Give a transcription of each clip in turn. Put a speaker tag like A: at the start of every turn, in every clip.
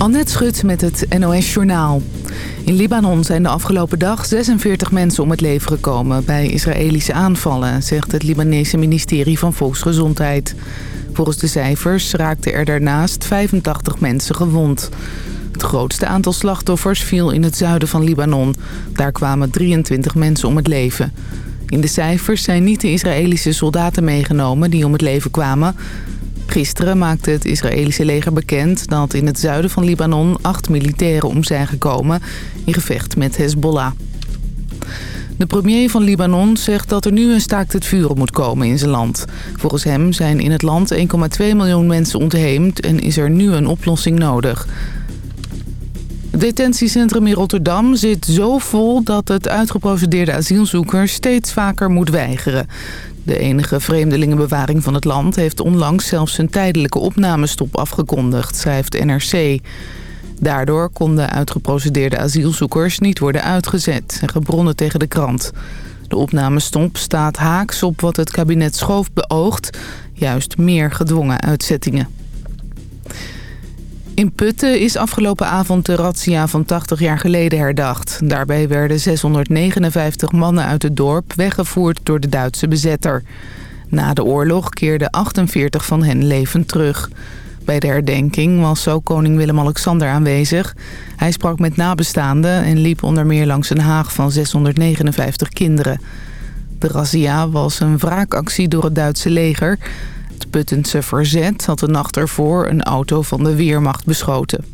A: Annette Schut met het NOS Journaal. In Libanon zijn de afgelopen dag 46 mensen om het leven gekomen... bij Israëlische aanvallen, zegt het Libanese ministerie van Volksgezondheid. Volgens de cijfers raakten er daarnaast 85 mensen gewond. Het grootste aantal slachtoffers viel in het zuiden van Libanon. Daar kwamen 23 mensen om het leven. In de cijfers zijn niet de Israëlische soldaten meegenomen die om het leven kwamen... Gisteren maakte het Israëlische leger bekend dat in het zuiden van Libanon acht militairen om zijn gekomen in gevecht met Hezbollah. De premier van Libanon zegt dat er nu een staakt het vuren moet komen in zijn land. Volgens hem zijn in het land 1,2 miljoen mensen ontheemd en is er nu een oplossing nodig. Het detentiecentrum in Rotterdam zit zo vol dat het uitgeprocedeerde asielzoeker steeds vaker moet weigeren. De enige vreemdelingenbewaring van het land heeft onlangs zelfs een tijdelijke opnamestop afgekondigd, schrijft NRC. Daardoor konden uitgeprocedeerde asielzoekers niet worden uitgezet, zeggen bronnen tegen de krant. De opnamestop staat haaks op wat het kabinet Schoof beoogt, juist meer gedwongen uitzettingen. In Putten is afgelopen avond de razzia van 80 jaar geleden herdacht. Daarbij werden 659 mannen uit het dorp weggevoerd door de Duitse bezetter. Na de oorlog keerden 48 van hen levend terug. Bij de herdenking was ook koning Willem-Alexander aanwezig. Hij sprak met nabestaanden en liep onder meer langs een haag van 659 kinderen. De razzia was een wraakactie door het Duitse leger... Het Puttense verzet had de nacht ervoor een auto van de Weermacht beschoten.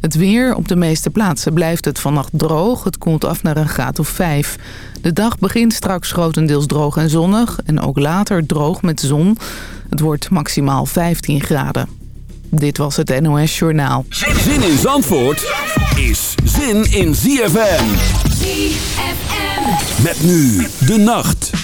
A: Het weer op de meeste plaatsen blijft het vannacht droog. Het koelt af naar een graad of 5. De dag begint straks grotendeels droog en zonnig. En ook later droog met zon. Het wordt maximaal 15 graden. Dit was het NOS Journaal.
B: Zin in Zandvoort is zin in ZFM.
C: ZFM.
B: Met nu de nacht.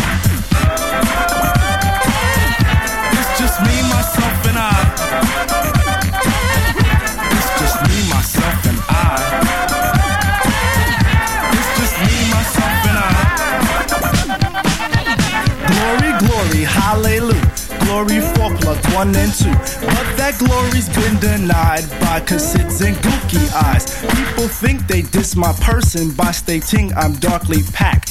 D: Glory one and two. But that glory's been denied by cassettes and gookie eyes. People think they diss my person by stating I'm darkly packed.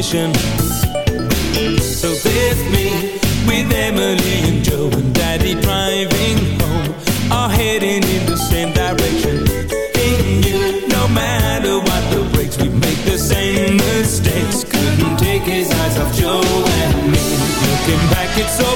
C: destination. So there's me with Emily and Joe and Daddy driving home, all heading in the same direction. In you, no matter what the breaks, we make the same mistakes. Couldn't take his eyes off Joe and me. Looking back, it's all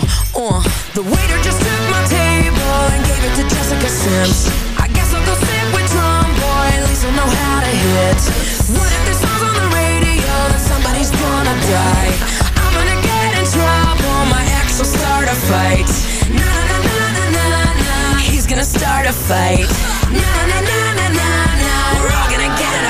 C: go. The waiter just took my table and gave it to Jessica Sims. I guess I'll go sit with
E: Tromboy, at least I'll know how to hit. What if this
F: song's on the radio that somebody's gonna die? I'm gonna get in trouble, my ex will
G: start a fight. Na na na na na na, he's gonna start a fight. Na na na na na na, we're all
H: gonna get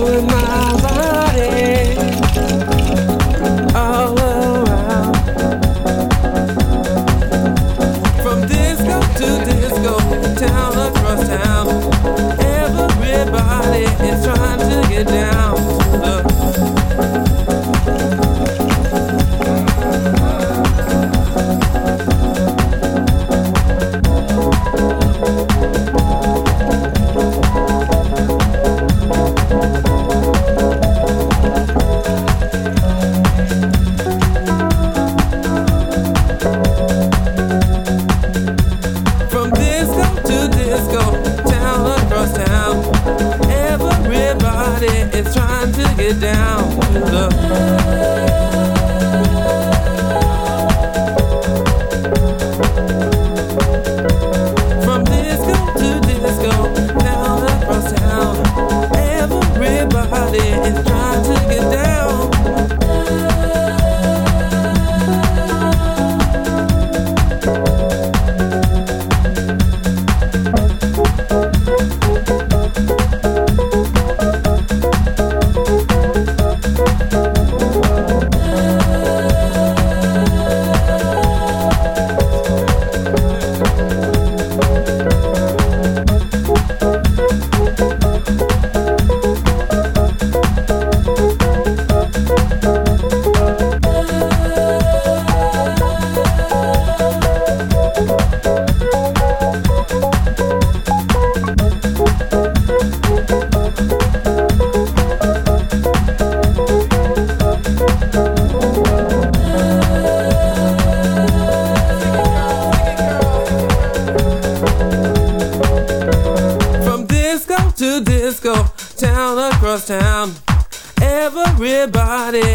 H: going